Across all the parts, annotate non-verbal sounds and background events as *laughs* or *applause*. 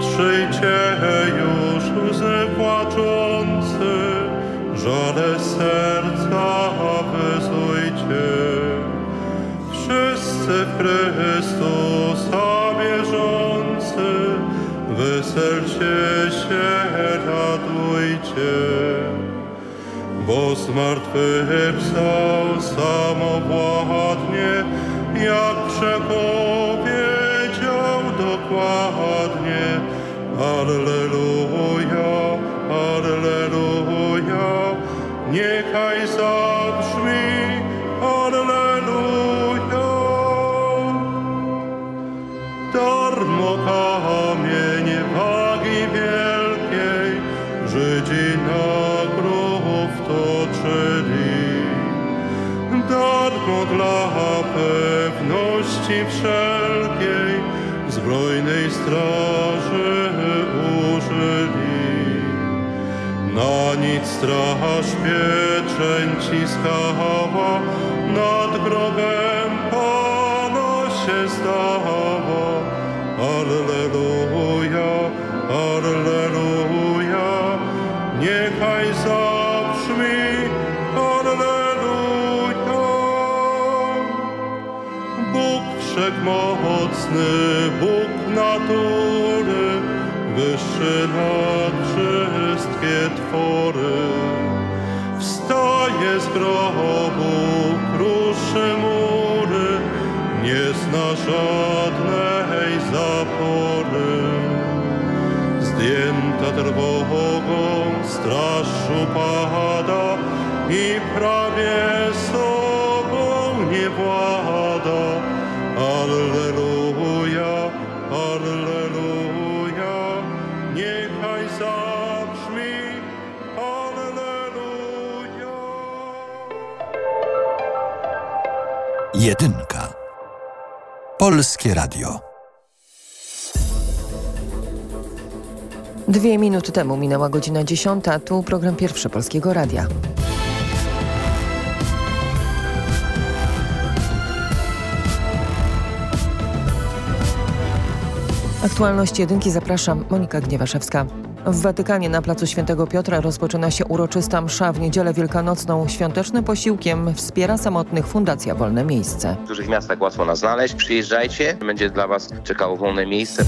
Otrzyjcie już łzy płaczący, żale serca wyzujcie. Wszyscy w Chrystusa wierzący, weselcie się, radujcie. Bo zmartwychwstał samowładnie, jak przepowiedział dokładnie. Alleluja, Alleluja, niechaj zabrzmi Alleluja. Darmo kamień wagi wielkiej Żydzi na grób toczyli. Darmo dla pewności wszelkiej zbrojnej straży Na nic straż pieczęci skała, nad grobem Pana się stała. Alleluja, Alleluja, niechaj zabrzmi Alleluja. Bóg wszechmocny, Bóg natury, wyższy nad twory. Wstaje z grobu, kruszy mury, nie zna żadnej zapory. Zdjęta trwogą straż upada i prawie sobą nie włada. Alleluja, Jedynka. Polskie Radio. Dwie minuty temu minęła godzina dziesiąta, tu program pierwszy Polskiego Radia. Aktualności jedynki zapraszam Monika Gniewaszewska. W Watykanie na placu Świętego Piotra rozpoczyna się uroczysta msza w niedzielę wielkanocną. Świątecznym posiłkiem wspiera samotnych Fundacja Wolne Miejsce. W dużych miastach łatwo nas znaleźć. Przyjeżdżajcie, będzie dla Was czekało wolne miejsce.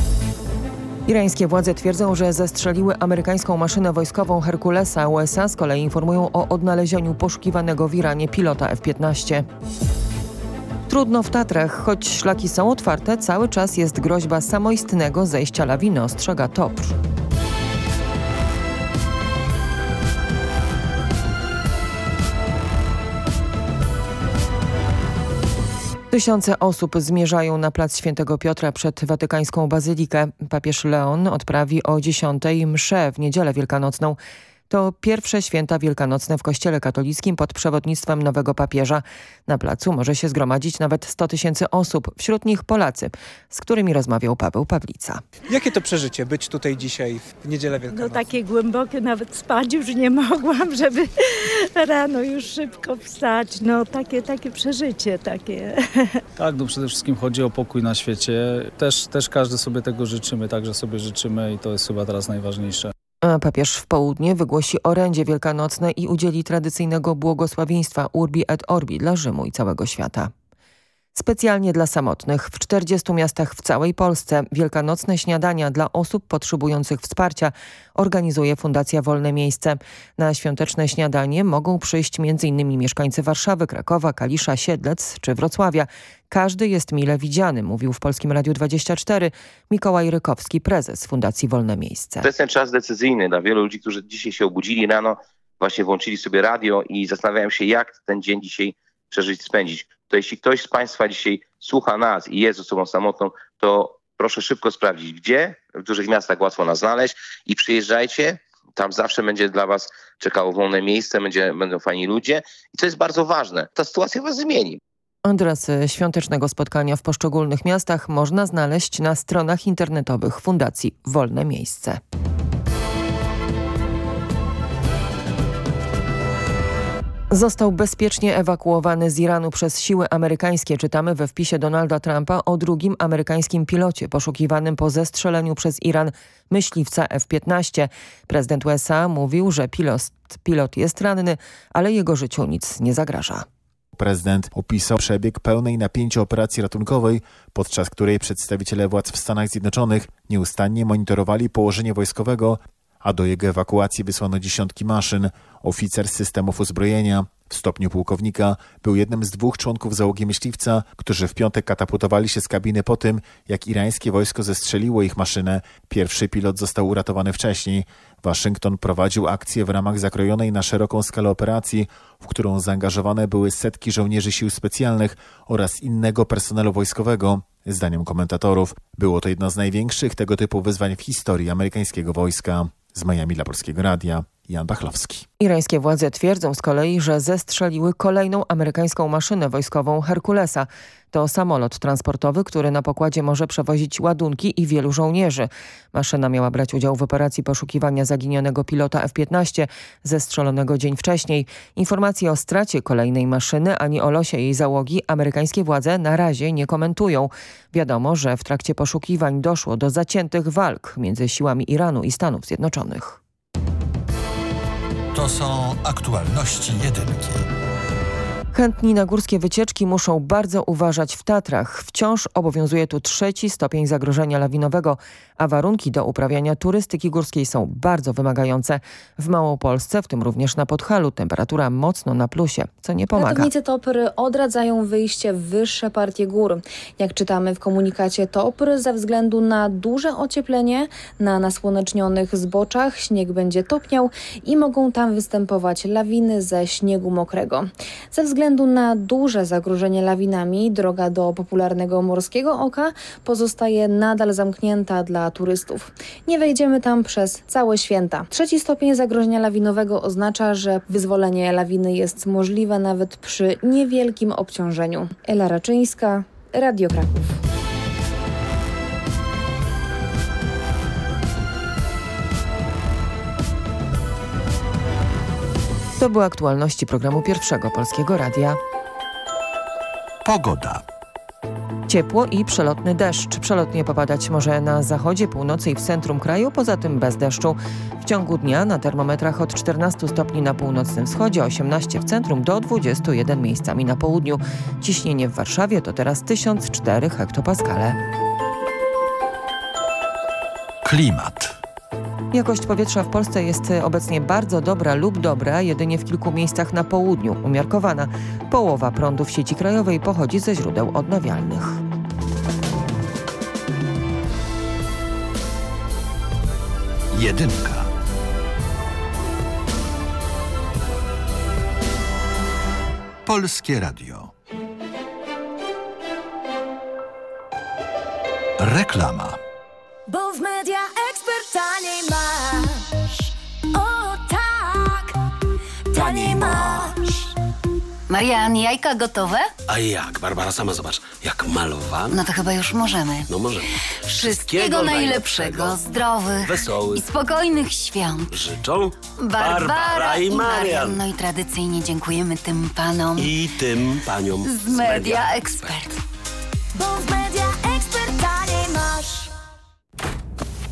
Irańskie władze twierdzą, że zestrzeliły amerykańską maszynę wojskową Herkulesa. USA z kolei informują o odnalezieniu poszukiwanego w Iranie pilota F-15. Trudno w Tatrach, choć szlaki są otwarte, cały czas jest groźba samoistnego zejścia lawiny, ostrzega TOPR. Tysiące osób zmierzają na plac Świętego Piotra przed watykańską bazylikę. Papież Leon odprawi o 10 mszę w niedzielę wielkanocną. To pierwsze święta wielkanocne w kościele katolickim pod przewodnictwem nowego papieża. Na placu może się zgromadzić nawet 100 tysięcy osób, wśród nich Polacy, z którymi rozmawiał Paweł Pawlica. Jakie to przeżycie być tutaj dzisiaj w niedzielę No wielkanocną? takie głębokie, nawet spać już nie mogłam, żeby rano już szybko wstać. No takie, takie przeżycie, takie. Tak, no przede wszystkim chodzi o pokój na świecie. Też, też każdy sobie tego życzymy, także sobie życzymy i to jest chyba teraz najważniejsze. Papież w południe wygłosi orędzie wielkanocne i udzieli tradycyjnego błogosławieństwa Urbi et Orbi dla Rzymu i całego świata. Specjalnie dla samotnych w 40 miastach w całej Polsce wielkanocne śniadania dla osób potrzebujących wsparcia organizuje Fundacja Wolne Miejsce. Na świąteczne śniadanie mogą przyjść m.in. mieszkańcy Warszawy, Krakowa, Kalisza, Siedlec czy Wrocławia. Każdy jest mile widziany, mówił w Polskim Radiu 24 Mikołaj Rykowski, prezes Fundacji Wolne Miejsce. To jest ten czas decyzyjny dla wielu ludzi, którzy dzisiaj się obudzili rano, właśnie włączyli sobie radio i zastanawiają się, jak ten dzień dzisiaj przeżyć, spędzić. To jeśli ktoś z Państwa dzisiaj słucha nas i jest osobą samotną, to proszę szybko sprawdzić, gdzie. W dużych miastach łatwo nas znaleźć i przyjeżdżajcie. Tam zawsze będzie dla Was czekało wolne miejsce, będzie, będą fajni ludzie. I co jest bardzo ważne, ta sytuacja Was zmieni. Adresy świątecznego spotkania w poszczególnych miastach można znaleźć na stronach internetowych Fundacji Wolne Miejsce. Został bezpiecznie ewakuowany z Iranu przez siły amerykańskie. Czytamy we wpisie Donalda Trumpa o drugim amerykańskim pilocie poszukiwanym po zestrzeleniu przez Iran myśliwca F-15. Prezydent USA mówił, że pilot, pilot jest ranny, ale jego życiu nic nie zagraża. Prezydent opisał przebieg pełnej napięcia operacji ratunkowej, podczas której przedstawiciele władz w Stanach Zjednoczonych nieustannie monitorowali położenie wojskowego, a do jego ewakuacji wysłano dziesiątki maszyn. Oficer systemów uzbrojenia w stopniu pułkownika był jednym z dwóch członków załogi myśliwca, którzy w piątek katapultowali się z kabiny po tym, jak irańskie wojsko zestrzeliło ich maszynę. Pierwszy pilot został uratowany wcześniej. Waszyngton prowadził akcję w ramach zakrojonej na szeroką skalę operacji, w którą zaangażowane były setki żołnierzy sił specjalnych oraz innego personelu wojskowego. Zdaniem komentatorów było to jedno z największych tego typu wyzwań w historii amerykańskiego wojska. Z Miami dla Polskiego Radia, Jan Bachlowski. Irańskie władze twierdzą z kolei, że zestrzeliły kolejną amerykańską maszynę wojskową Herkulesa. To samolot transportowy, który na pokładzie może przewozić ładunki i wielu żołnierzy. Maszyna miała brać udział w operacji poszukiwania zaginionego pilota F-15, zestrzelonego dzień wcześniej. Informacje o stracie kolejnej maszyny ani o losie jej załogi amerykańskie władze na razie nie komentują. Wiadomo, że w trakcie poszukiwań doszło do zaciętych walk między siłami Iranu i Stanów Zjednoczonych. To są aktualności jedynki. Chętni na górskie wycieczki muszą bardzo uważać w Tatrach. Wciąż obowiązuje tu trzeci stopień zagrożenia lawinowego, a warunki do uprawiania turystyki górskiej są bardzo wymagające. W Małopolsce, w tym również na Podhalu, temperatura mocno na plusie, co nie pomaga. Ratownicy TOPR odradzają wyjście w wyższe partie gór. Jak czytamy w komunikacie TOPR, ze względu na duże ocieplenie na nasłonecznionych zboczach śnieg będzie topniał i mogą tam występować lawiny ze śniegu mokrego. Ze względu na duże zagrożenie lawinami, droga do popularnego Morskiego Oka pozostaje nadal zamknięta dla turystów. Nie wejdziemy tam przez całe święta. Trzeci stopień zagrożenia lawinowego oznacza, że wyzwolenie lawiny jest możliwe nawet przy niewielkim obciążeniu. Ela Raczyńska, Radio Kraków. To były aktualności programu Pierwszego Polskiego Radia. Pogoda. Ciepło i przelotny deszcz. Przelotnie popadać może na zachodzie, północy i w centrum kraju, poza tym bez deszczu. W ciągu dnia na termometrach od 14 stopni na północnym wschodzie, 18 w centrum do 21 miejscami na południu. Ciśnienie w Warszawie to teraz 1004 hektopaskale. Klimat. Jakość powietrza w Polsce jest obecnie bardzo dobra lub dobra, jedynie w kilku miejscach na południu, umiarkowana. Połowa prądu w sieci krajowej pochodzi ze źródeł odnawialnych. Jedynka. Polskie Radio. Reklama. Bo w media ekspert taniej masz. O tak, taniej masz. Marian, jajka gotowe? A jak? Barbara, sama zobacz. Jak malowane. No to chyba już możemy. No możemy. Wszystkiego najlepszego, zdrowych wesołych i spokojnych świąt. Życzą Barbara, Barbara i Marian. No i tradycyjnie dziękujemy tym panom I tym paniom z Media Expert. Bo w media ekspert taniej masz.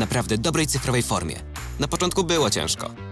naprawdę dobrej cyfrowej formie. Na początku było ciężko,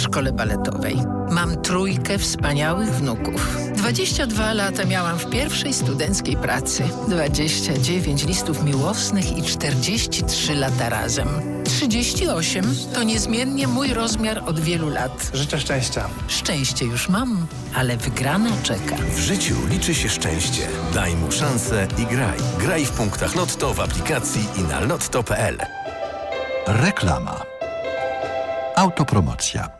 w szkole baletowej. Mam trójkę wspaniałych wnuków. 22 lata miałam w pierwszej studenckiej pracy. 29 listów miłosnych i 43 lata razem. 38 to niezmiennie mój rozmiar od wielu lat. Życzę szczęścia. Szczęście już mam, ale wygrana czeka. W życiu liczy się szczęście. Daj mu szansę i graj. Graj w punktach Lotto w aplikacji i na lotto.pl. Reklama. Autopromocja.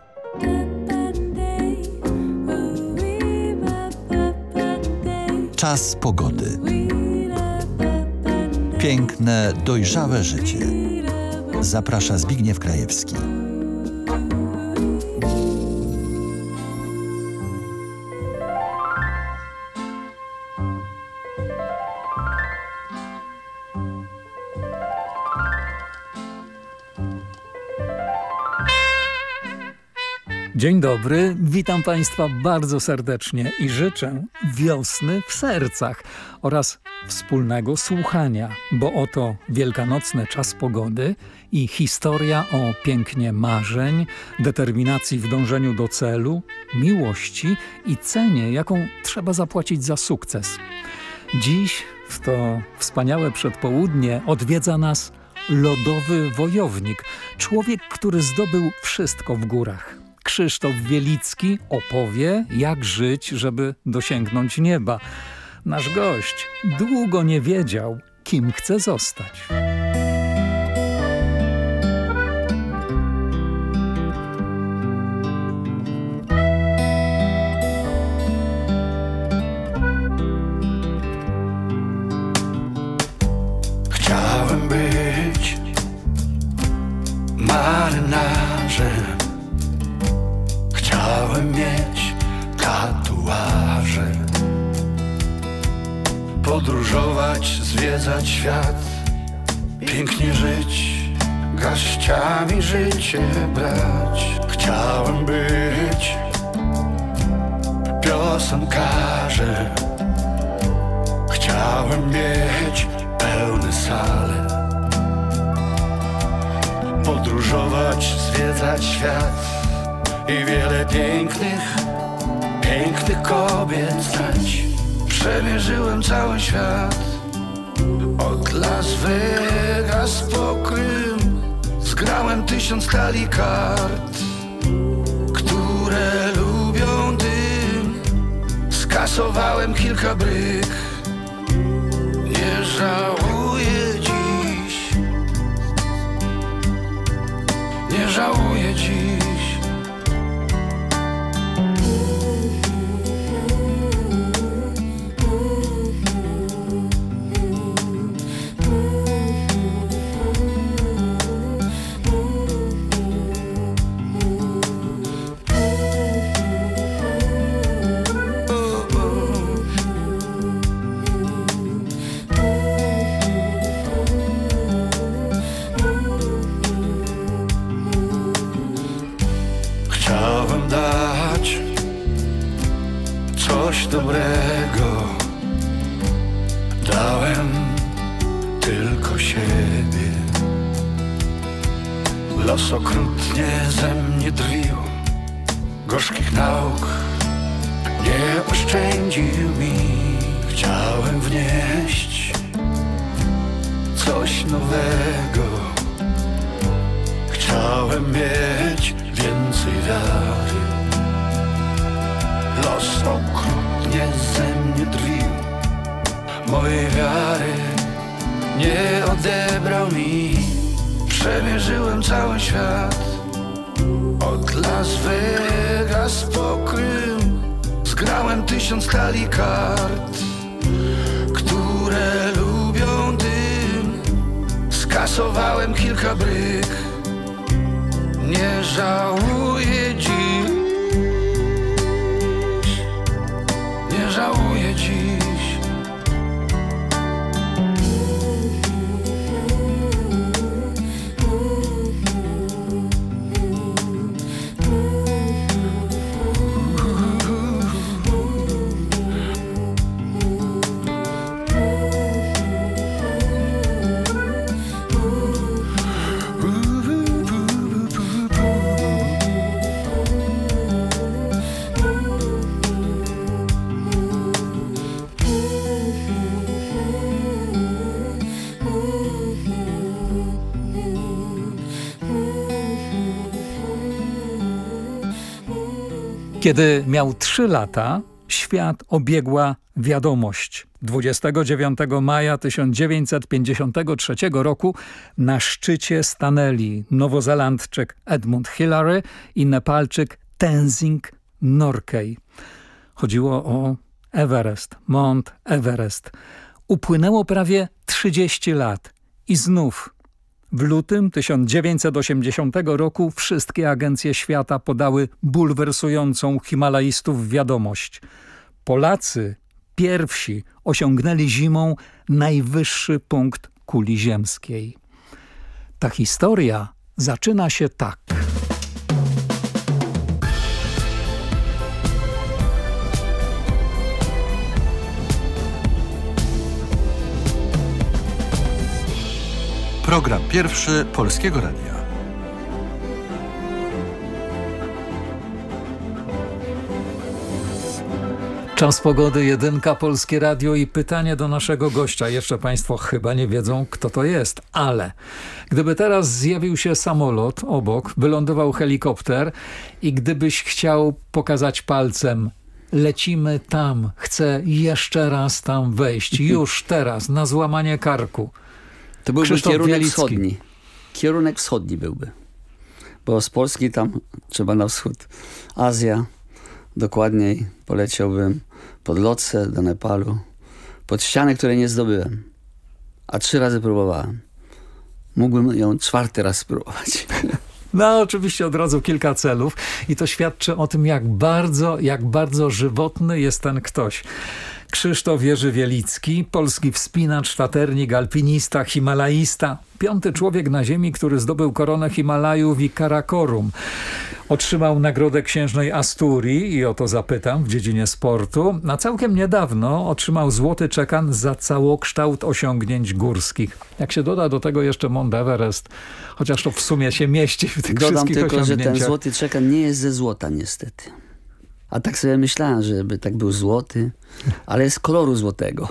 Czas pogody. Piękne, dojrzałe życie. Zaprasza Zbigniew Krajewski. Dzień dobry, witam Państwa bardzo serdecznie i życzę wiosny w sercach oraz wspólnego słuchania, bo oto wielkanocny czas pogody i historia o pięknie marzeń, determinacji w dążeniu do celu, miłości i cenie, jaką trzeba zapłacić za sukces. Dziś w to wspaniałe przedpołudnie odwiedza nas lodowy wojownik, człowiek, który zdobył wszystko w górach. Krzysztof Wielicki opowie, jak żyć, żeby dosięgnąć nieba. Nasz gość długo nie wiedział, kim chce zostać. Kiedy miał trzy lata, świat obiegła wiadomość. 29 maja 1953 roku na szczycie stanęli nowozelandczyk Edmund Hillary i Nepalczyk Tenzing Norgay. Chodziło o Everest, Mount Everest. Upłynęło prawie 30 lat i znów w lutym 1980 roku wszystkie agencje świata podały bulwersującą Himalajstów wiadomość. Polacy pierwsi osiągnęli zimą najwyższy punkt kuli ziemskiej. Ta historia zaczyna się tak. Program pierwszy Polskiego Radia. Czas pogody, jedynka, Polskie Radio i pytanie do naszego gościa. Jeszcze Państwo chyba nie wiedzą, kto to jest, ale gdyby teraz zjawił się samolot obok, wylądował helikopter i gdybyś chciał pokazać palcem lecimy tam, chcę jeszcze raz tam wejść, *laughs* już teraz, na złamanie karku. To byłby Krzysztof kierunek Bielicki. wschodni. Kierunek wschodni byłby. Bo z Polski tam trzeba na wschód. Azja, dokładniej poleciałbym pod Lotse do Nepalu, pod ścianę, której nie zdobyłem. A trzy razy próbowałem. Mógłbym ją czwarty raz spróbować. *laughs* No oczywiście od razu kilka celów i to świadczy o tym, jak bardzo, jak bardzo żywotny jest ten ktoś. Krzysztof Jerzy Wielicki, polski wspinacz, taternik, alpinista, himalaista. Piąty człowiek na ziemi, który zdobył koronę Himalajów i Karakorum. Otrzymał nagrodę księżnej Asturii i o to zapytam w dziedzinie sportu. Na całkiem niedawno otrzymał złoty czekan za całokształt osiągnięć górskich. Jak się doda do tego jeszcze Mount Everest, chociaż to w sumie się mieści w tych Dodam wszystkich tylko, że ten osiągnięciach. złoty czekan nie jest ze złota niestety. A tak sobie myślałem, żeby tak był złoty, ale jest koloru złotego.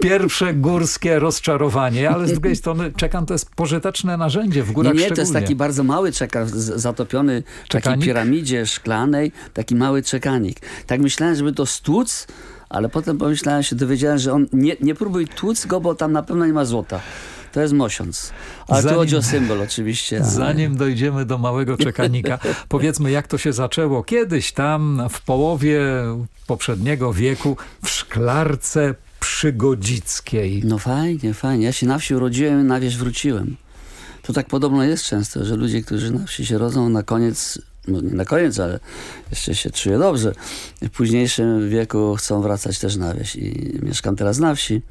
Pierwsze górskie rozczarowanie, ale z drugiej strony czekan to jest pożyteczne narzędzie w górach Nie, nie, to jest taki bardzo mały czekan, z- zatopiony w takiej piramidzie szklanej, taki mały czekanik. Tak myślałem, żeby to stłuc, ale potem pomyślałem się, dowiedziałem, że on nie, nie próbuj tłuc go, bo tam na pewno nie ma złota. To jest mosiąc. Ale Zanim- tu chodzi o symbol oczywiście. ale- *laughs* Zanim dojdziemy do małego czekanika, powiedzmy jak to się zaczęło. Kiedyś tam w połowie poprzedniego wieku w szklarce przygodzickiej. No fajnie, fajnie. Ja się na wsi urodziłem i na wieś wróciłem. To tak podobno jest często, że ludzie, którzy na wsi się rodzą, na koniec, no nie na koniec, ale jeszcze się czuję dobrze, w późniejszym wieku chcą wracać też na wieś i mieszkam teraz na wsi.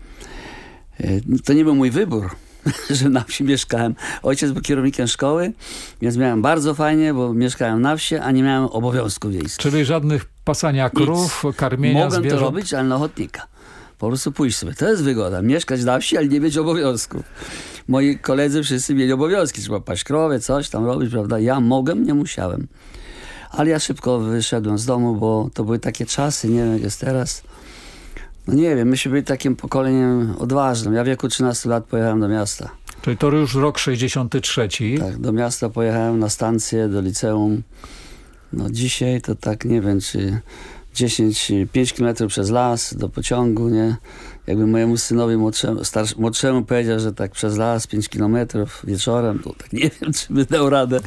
E, To nie był mój wybór, *laughs* że na wsi mieszkałem. Ojciec był kierownikiem szkoły, więc miałem bardzo fajnie, bo mieszkałem na wsi, a nie miałem obowiązków wiejskich. Czyli żadnych pasania krów, karmienia Mogłem zwierząt. to robić, ale na ochotnika. Po prostu pójść sobie. To jest wygoda. Mieszkać na wsi, ale nie mieć obowiązków. Moi koledzy wszyscy mieli obowiązki. Trzeba paść krowy, coś tam robić, prawda? Ja mogłem, nie musiałem. Ale ja szybko wyszedłem z domu, bo to były takie czasy, nie wiem jak jest teraz. No nie wiem, myśmy byli takim pokoleniem odważnym. Ja w wieku 13 lat pojechałem do miasta. Czyli to już rok 63. Tak, do miasta pojechałem na stację, do liceum. No dzisiaj to tak nie wiem, czy 10, 5 km przez las do pociągu, nie? Jakby mojemu synowi młodszemu, starsz, młodszemu powiedział, że tak przez las 5 km wieczorem, to tak nie *laughs* wiem, czy by dał radę.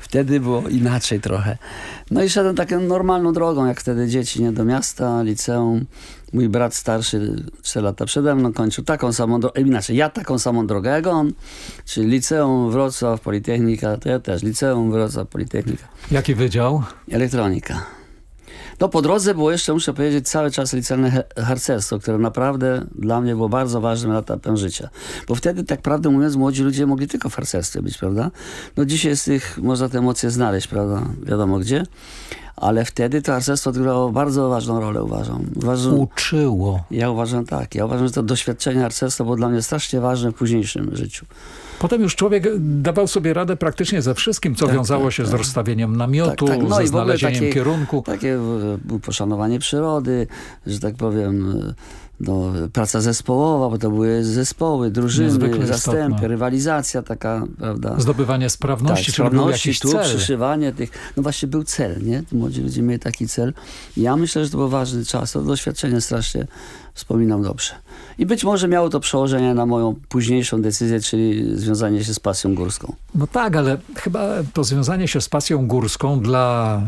Wtedy było inaczej trochę. No i szedłem taką normalną drogą, jak wtedy dzieci, nie? Do miasta, liceum. Mój brat starszy 4 lata przede mną kończył taką samą drogę, inaczej, ja taką samą drogę jak on, czyli liceum Wrocław, Politechnika, to ja też, liceum Wrocław, Politechnika. Jaki wydział? Elektronika. No po drodze było jeszcze, muszę powiedzieć, cały czas licealne harcerstwo, które naprawdę dla mnie było bardzo ważnym etapem życia. Bo wtedy, tak prawdę mówiąc, młodzi ludzie mogli tylko w harcerstwie być, prawda? No dzisiaj z tych można te emocje znaleźć, prawda? Wiadomo gdzie. Ale wtedy to harcerstwo odgrywało bardzo ważną rolę, uważam. uważam Uczyło. ja uważam tak. Ja uważam, że to doświadczenie harcerstwa było dla mnie strasznie ważne w późniejszym życiu. Potem już człowiek dawał sobie radę praktycznie ze wszystkim, co Tak, wiązało tak, się z tak. rozstawieniem namiotu, Tak, tak. No ze znalezieniem takie- kierunku. Takie e, poszanowanie przyrody, że tak powiem, e, no, praca zespołowa, bo to były zespoły, drużyny, Niezwykle zastępy, istotne. rywalizacja taka, prawda? Zdobywanie sprawności, tak, sprawności, tu, cel. przyszywanie tych, no właśnie był cel, nie? Młodzi ludzie mieli taki cel. Ja myślę, że to był ważny czas, to doświadczenie strasznie wspominam dobrze. I być może miało to przełożenie na moją późniejszą decyzję, czyli związanie się z pasją górską. No tak, ale chyba to związanie się z pasją górską dla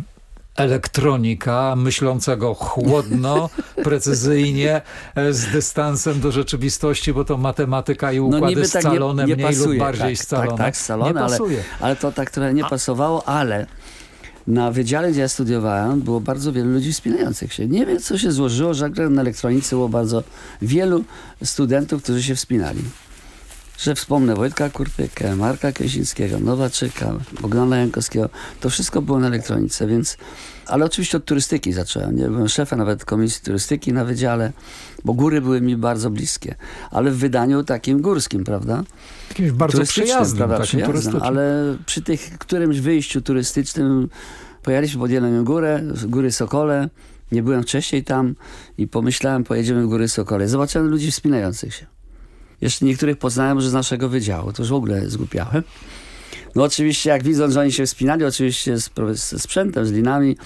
elektronika, myślącego chłodno, *laughs* precyzyjnie, z dystansem do rzeczywistości, bo to matematyka i układy no niby tak scalone, nie, nie mniej pasuje. lub bardziej tak, scalone. Tak, tak, scalone, nie ale, pasuje. ale to tak trochę nie pasowało, ale na wydziale, gdzie ja studiowałem, było bardzo wielu ludzi wspinających się. Nie wiem, co się złożyło, że na elektronice było bardzo wielu studentów, którzy się wspinali. Że wspomnę Wojtka Kurtykę, Marka Kęsińskiego, Nowaczyka, Bogdana Jankowskiego. To wszystko było na elektronice, więc... Ale oczywiście od turystyki zacząłem. Nie? Byłem szefem nawet komisji turystyki na wydziale, bo góry były mi bardzo bliskie. Ale w wydaniu takim górskim, prawda? Jakimś bardzo przyjaznym, prawda, takim przyjaznym, ale przy tych którymś wyjściu turystycznym pojechaliśmy pod Jelenią Górę, Góry Sokole. Nie byłem wcześniej tam i pomyślałem, pojedziemy w Góry Sokole. Zobaczyłem ludzi wspinających się. Jeszcze niektórych poznałem już z naszego wydziału, to już w ogóle zgłupiałem. No oczywiście, jak widząc, że oni się wspinali, oczywiście z, ze sprzętem, z linami,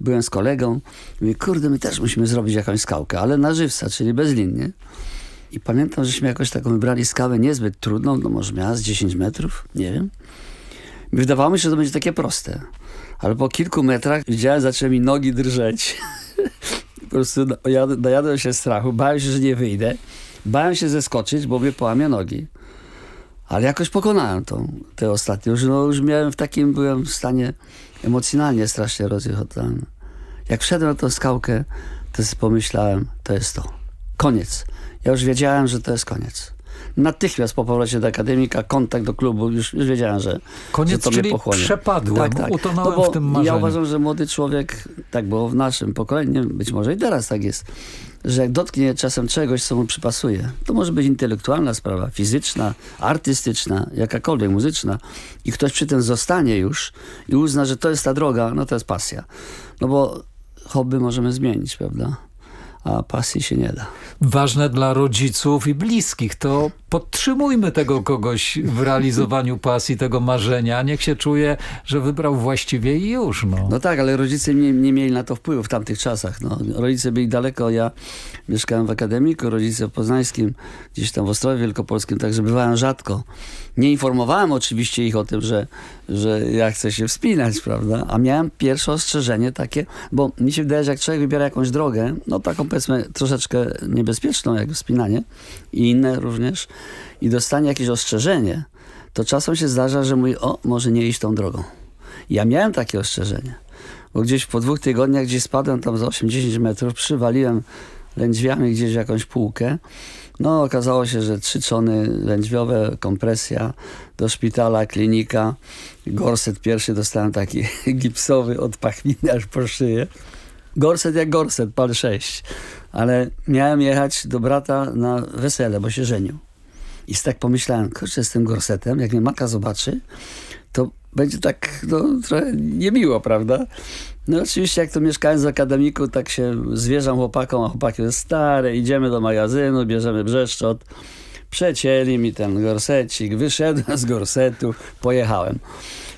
byłem z kolegą. Mówię, kurde, my też musimy zrobić jakąś skałkę, ale na żywca, czyli bez lin, nie? I pamiętam, żeśmy jakoś taką wybrali skałę niezbyt trudną, no może miała z 10 metrów, nie wiem. Wydawało mi się, że to będzie takie proste. Ale po kilku metrach widziałem, zaczęły mi nogi drżeć. *laughs* po prostu najadłem się strachu, bałem się, że nie wyjdę. Bałem się zeskoczyć, bo mnie połamie nogi. Ale jakoś pokonałem tą, te ostatnie. Już, no, już miałem w takim, byłem w stanie emocjonalnie strasznie rozjechany. Jak wszedłem na tą skałkę, to sobie pomyślałem, to jest to. Koniec. Ja już wiedziałem, że to jest koniec. Natychmiast po powrocie do akademika, kontakt do klubu, już, już wiedziałem, że, Koniec, że to czyli mnie pochłonie. przepadłem, utonąłem no w tym Ja marzeniu. uważam, że młody człowiek, tak było w naszym pokoleniu, być może i teraz tak jest, że jak dotknie czasem czegoś, co mu przypasuje, to może być intelektualna sprawa, fizyczna, artystyczna, jakakolwiek muzyczna i ktoś przy tym zostanie już i uzna, że to jest ta droga, no to jest pasja. No bo hobby możemy zmienić, prawda? A pasji się nie da. Ważne dla rodziców i bliskich, to podtrzymujmy tego kogoś w realizowaniu pasji, tego marzenia. Niech się czuje, że wybrał właściwie i już. No. No tak, ale rodzice nie, nie mieli na to wpływu w tamtych czasach. No, rodzice byli daleko, ja mieszkałem w akademiku, rodzice w Poznańskim, gdzieś tam w Ostrowie Wielkopolskim, także bywałem rzadko. Nie informowałem oczywiście ich o tym, że, że ja chcę się wspinać, prawda? A miałem pierwsze ostrzeżenie takie, bo mi się wydaje, że jak człowiek wybiera jakąś drogę, no taką powiedzmy troszeczkę niebezpieczną, jak wspinanie i inne również, i dostanie jakieś ostrzeżenie, to czasem się zdarza, że mówi, o, może nie iść tą drogą. Ja miałem takie ostrzeżenie, bo gdzieś po dwóch tygodniach, gdzieś spadłem tam za 80 metrów, przywaliłem lędźwiami gdzieś jakąś półkę. No, okazało się, że trzy czony lędźwiowe, kompresja, do szpitala, klinika. Gorset pierwszy dostałem taki *laughs* gipsowy od aż po szyję. Gorset jak gorset, pan 6. ale miałem jechać do brata na wesele, bo się żenił. I tak pomyślałem, kurczę, z tym gorsetem, jak mnie matka zobaczy, to będzie tak, no, trochę niemiło, prawda? No oczywiście, jak to mieszkając w akademiku, tak się zwierzam chłopakom, a chłopaki jest stare, idziemy do magazynu, bierzemy brzeszczot, przecięli mi ten gorsecik, wyszedłem z gorsetu, pojechałem.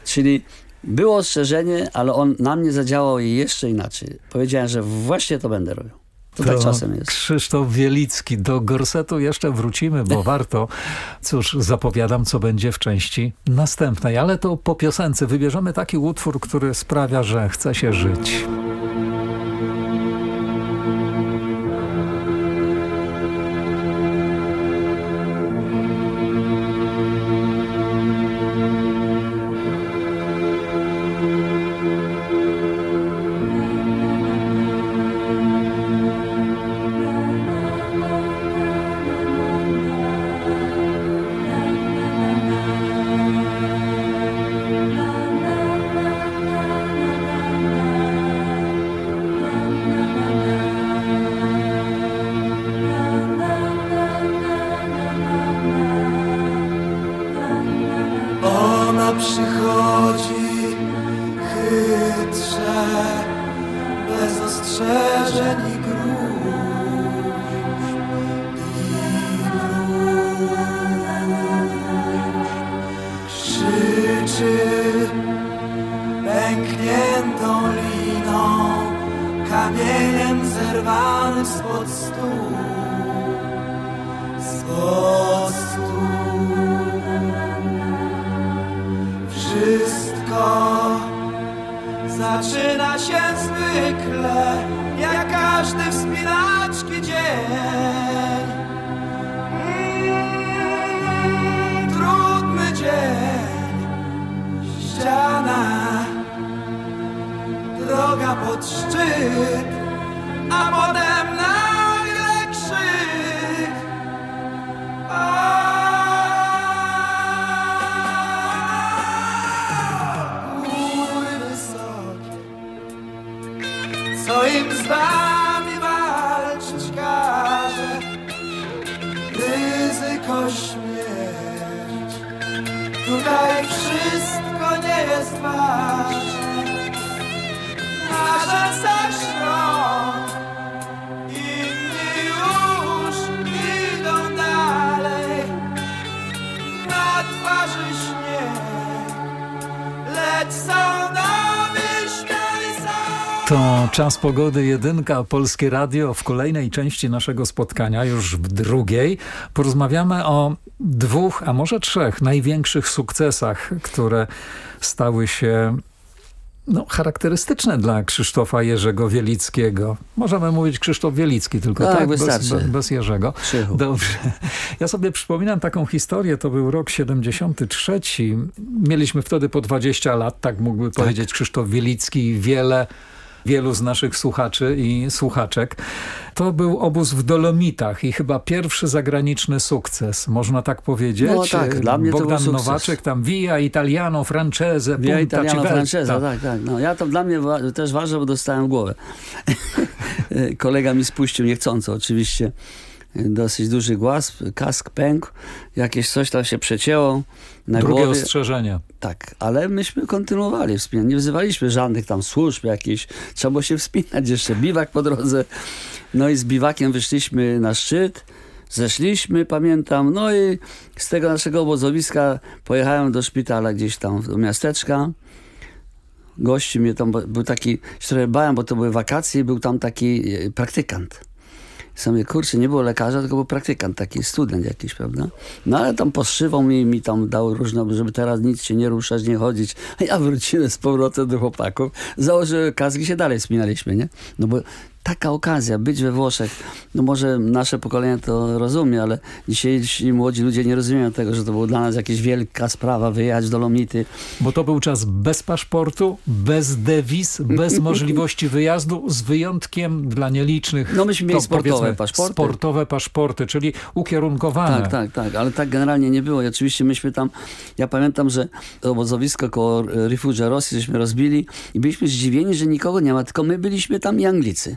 Czyli było ostrzeżenie, ale on na mnie zadziałał jeszcze inaczej. Powiedziałem, że właśnie to będę robił. To, tak czasem jest. Krzysztof Wielicki. Do gorsetu jeszcze wrócimy, bo *laughs* warto. Cóż, zapowiadam, co będzie w części następnej. Ale to po piosence wybierzemy taki utwór, który sprawia, że chce się żyć. Czas pogody jedynka, Polskie Radio. W kolejnej części naszego spotkania, już w drugiej, porozmawiamy o dwóch, a może trzech największych sukcesach, które stały się no, charakterystyczne dla Krzysztofa Jerzego Wielickiego. Możemy mówić Krzysztof Wielicki, tylko Tak, tak, bez, bez, Jerzego. Krzychu. Dobrze. Ja sobie przypominam taką historię, to był rok 73. Mieliśmy wtedy po 20 lat, tak mógłby powiedzieć Krzysztof Wielicki, wiele wielu z naszych słuchaczy i słuchaczek. To był obóz w Dolomitach i chyba pierwszy zagraniczny sukces, można tak powiedzieć. No tak, dla mnie to Bogdan był sukces. Nowaczek tam Via Italiano, Francese, Via Punta Italiano. Francesa, tak, tak. No, ja to dla mnie też ważne, bo dostałem głowę. *laughs* Kolega mi spuścił niechcąco oczywiście. Dosyć duży głaz, kask pękł, jakieś coś tam się przecięło na Drugie głowie. ostrzeżenie. Tak, ale myśmy kontynuowali wspinanie. Nie wzywaliśmy żadnych tam służb jakichś. Trzeba było się wspinać jeszcze. Biwak po drodze. No i z biwakiem wyszliśmy na szczyt. Zeszliśmy, pamiętam. No i z tego naszego obozowiska pojechałem do szpitala gdzieś tam, do miasteczka. Gości mnie tam, był taki, się trochę bałem, bo to były wakacje był tam taki e, praktykant. Sobie, kurczę, nie było lekarza, tylko był praktykant, taki student jakiś, prawda? No ale tam poszywał mi, mi tam dał różne, żeby teraz nic się nie ruszać, nie chodzić. A ja wróciłem z powrotem do chłopaków, założyłem kaski i się dalej spinaliśmy, nie? No bo taka okazja, być we Włoszech, no może nasze pokolenie to rozumie, ale dzisiejsi młodzi ludzie nie rozumieją tego, że to była dla nas jakaś wielka sprawa, wyjechać do Dolomity. Bo to był czas bez paszportu, bez dewiz, bez *laughs* możliwości wyjazdu, z wyjątkiem dla nielicznych. No myśmy mieli to sportowe paszporty. Sportowe paszporty, czyli ukierunkowane. Tak, tak, tak, ale tak generalnie nie było i oczywiście myśmy tam, ja pamiętam, że obozowisko koło Rifugia Rosji żeśmy rozbili i byliśmy zdziwieni, że nikogo nie ma, tylko my byliśmy tam i Anglicy.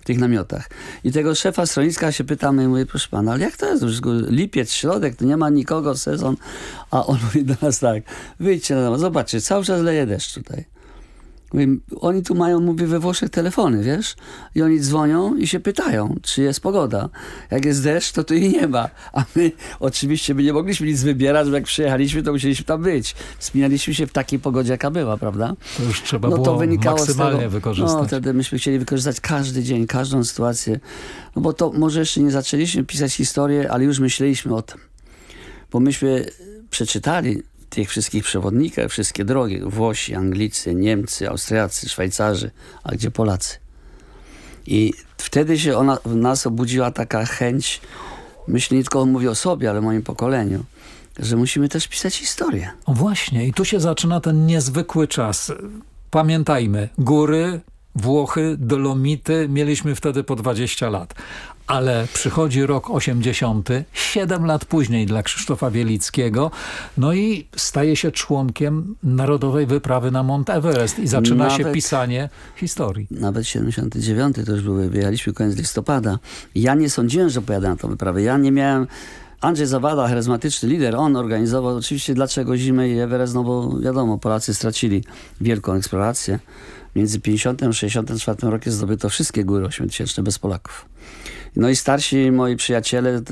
W tych namiotach. I tego szefa schroniska się pytamy, mówię, proszę pana, ale jak to jest? Lipiec, środek, to nie ma nikogo, sezon. A on mówi do nas tak, wyjdźcie na dom, zobaczcie, cały czas leje deszcz tutaj. Oni tu mają, mówię, we Włoszech telefony, wiesz? I oni dzwonią i się pytają, czy jest pogoda. Jak jest deszcz, to tu jej nie ma. A my oczywiście my nie mogliśmy nic wybierać, bo jak przyjechaliśmy, to musieliśmy tam być. Wspinaliśmy się w takiej pogodzie, jaka była, prawda? To już trzeba no, to było wynikało z maksymalnie tego, wykorzystać. No, wtedy myśmy chcieli wykorzystać każdy dzień, każdą sytuację. No bo to może jeszcze nie zaczęliśmy pisać historię, ale już myśleliśmy o tym. Bo myśmy przeczytali tych wszystkich przewodnikach, wszystkie drogi. Włosi, Anglicy, Niemcy, Austriacy, Szwajcarzy, a gdzie Polacy. I wtedy się ona, w nas obudziła taka chęć, myślę nie tylko mówię o sobie, ale o moim pokoleniu, że musimy też pisać historię. O właśnie, i tu się zaczyna ten niezwykły czas. Pamiętajmy, góry, Włochy, Dolomity, mieliśmy wtedy po 20 lat. Ale przychodzi rok 80, 7 lat później dla Krzysztofa Wielickiego, no i staje się członkiem Narodowej Wyprawy na Mount Everest i zaczyna Nawet- się pisanie historii. Nawet 79 to już były, wyjechaliśmy koniec listopada. Ja nie sądziłem, że pojadę na tą wyprawę. Ja nie miałem... Andrzej Zawada, charyzmatyczny lider, on organizował oczywiście dlaczego zimę i Everest, no bo wiadomo, Polacy stracili wielką eksplorację. Między 50 a 64 rokiem zdobyto wszystkie góry ośmiotysięczne bez Polaków. No i starsi moi przyjaciele,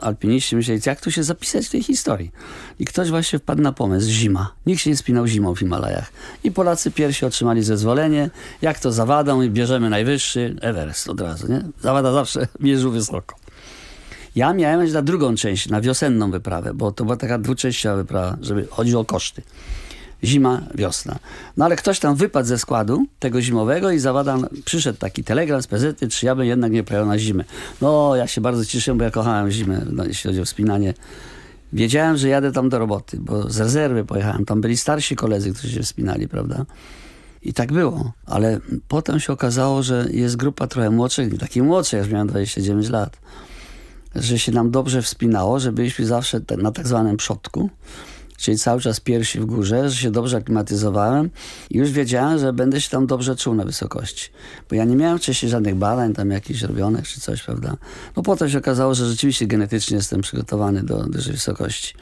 alpiniści, myśleli, jak tu się zapisać w tej historii. I ktoś właśnie wpadł na pomysł, zima. Nikt się nie spinał zimą w Himalajach. I Polacy pierwsi otrzymali zezwolenie, jak to zawadą i bierzemy najwyższy Everest od razu, nie? Zawada zawsze *laughs* mierzył wysoko. Ja miałem na drugą część, na wiosenną wyprawę, bo to była taka dwuczęściowa wyprawa, żeby chodzić o koszty. Zima, wiosna. No ale ktoś tam wypadł ze składu tego zimowego i zawada, przyszedł taki telegram z PZ, czy ja bym jednak nie pojechał na zimę. No, ja się bardzo cieszyłem, bo ja kochałem zimę, no, jeśli chodzi o wspinanie. Wiedziałem, że jadę tam do roboty, bo z rezerwy pojechałem. Tam byli starsi koledzy, którzy się wspinali, prawda? I tak było. Ale potem się okazało, że jest grupa trochę młodszych, nie takich młodszych, już miałem 29 lat, że się nam dobrze wspinało, że byliśmy zawsze na tak zwanym przodku, czyli cały czas piersi w górze, że się dobrze aklimatyzowałem i już wiedziałem, że będę się tam dobrze czuł na wysokości. Bo ja nie miałem wcześniej żadnych badań tam jakichś robionych czy coś, prawda? No potem się okazało, że rzeczywiście genetycznie jestem przygotowany do dużej wysokości.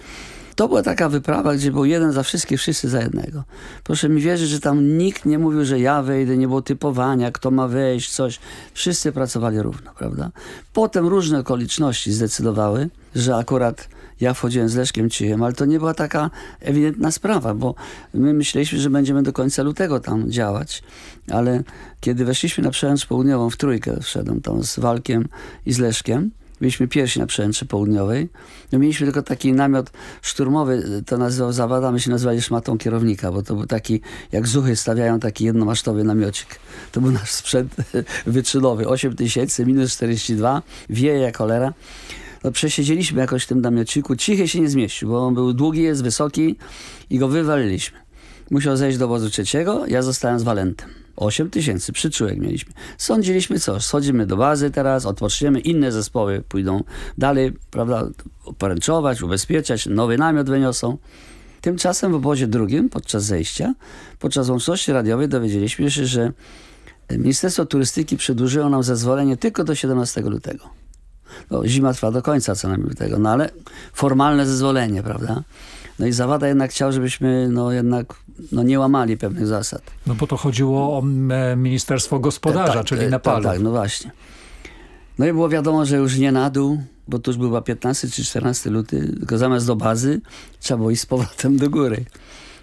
To była taka wyprawa, gdzie był jeden za wszystkich, wszyscy za jednego. Proszę mi wierzyć, że tam nikt nie mówił, że ja wejdę, nie było typowania, kto ma wejść, coś. Wszyscy pracowali równo, prawda? Potem różne okoliczności zdecydowały, że akurat ja wchodziłem z Leszkiem Cichem, ale to nie była taka ewidentna sprawa, bo my myśleliśmy, że będziemy do końca lutego tam działać, ale kiedy weszliśmy na przełęcz południową w trójkę, wszedłem tam z Walkiem i z Leszkiem, Byliśmy pierwsi na przełęczy południowej. No mieliśmy tylko taki namiot szturmowy, to nazywał Zawada, my się nazywali szmatą kierownika, bo to był taki, jak zuchy stawiają taki jednomasztowy namiocik. To był nasz sprzęt *laughs* wyczynowy. 8 tysięcy, minus 42, wieje jak cholera. No przesiedzieliśmy jakoś w tym namiociku. Cichy się nie zmieścił, bo on był długi, jest wysoki i go wywaliliśmy. Musiał zejść do wozu trzeciego, ja zostałem z Walentem. 8 tysięcy przyczółek mieliśmy. Sądziliśmy co, schodzimy do bazy teraz, odpoczniemy, inne zespoły pójdą dalej, prawda, poręczować, ubezpieczać, nowy namiot wyniosą. Tymczasem w obozie drugim, podczas zejścia, podczas łączności radiowej dowiedzieliśmy się, że Ministerstwo Turystyki przedłużyło nam zezwolenie tylko do 17 lutego. No, zima trwa do końca co najmniej lutego, no ale formalne zezwolenie, prawda? No i Zawada jednak chciał, żebyśmy no jednak no, nie łamali pewnych zasad. No bo to chodziło o e, Ministerstwo Gospodarza, Tak, czyli tak, Nepalu. Tak, no właśnie. No i było wiadomo, że już nie na dół, bo to już był chyba 15 czy 14 luty, tylko zamiast do bazy trzeba było iść z powrotem do góry.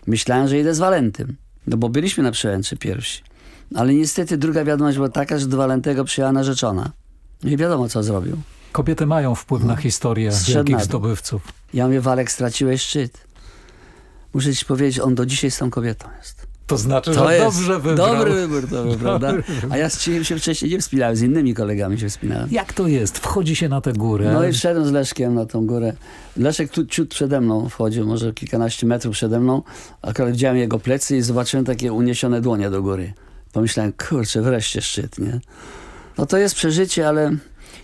Myślałem, że idę z Walentem, no bo byliśmy na przełęczy pierwsi. Ale niestety druga wiadomość była taka, że do Walentego przyjęła narzeczona. No i wiadomo, co zrobił. Kobiety mają wpływ na historię Zszedł wielkich zdobywców. Ja mówię, Walek, straciłeś szczyt. Muszę ci powiedzieć, on do dzisiaj z tą kobietą jest. To znaczy, To że jest dobrze wybrał. Dobry wybór to? Dobry wybór. A ja z Cichem się wcześniej nie wspinałem, z innymi kolegami się wspinałem. Jak to jest? Wchodzi się na tę górę. No i wszedłem z Leszkiem na tą górę. Leszek tu ciut przede mną wchodził, może kilkanaście metrów przede mną. Akurat widziałem jego plecy i zobaczyłem takie uniesione dłonie do góry. Pomyślałem, kurczę, wreszcie szczyt, nie? No to jest przeżycie, ale